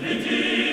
City.